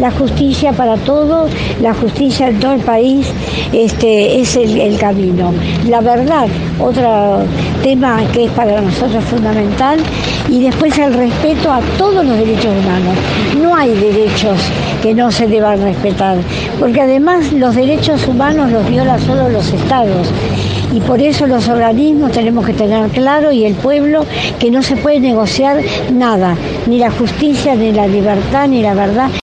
la justicia para todo, la justicia en todo el país este, es el camino. La verdad, otro tema que es para nosotros fundamental, y después el respeto a todos los derechos humanos. Hay derechos que no se deban respetar, porque además los derechos humanos los viola solo los estados. Y por eso los organismos tenemos que tener claro y el pueblo que no se puede negociar nada, ni la justicia, ni la libertad, ni la verdad.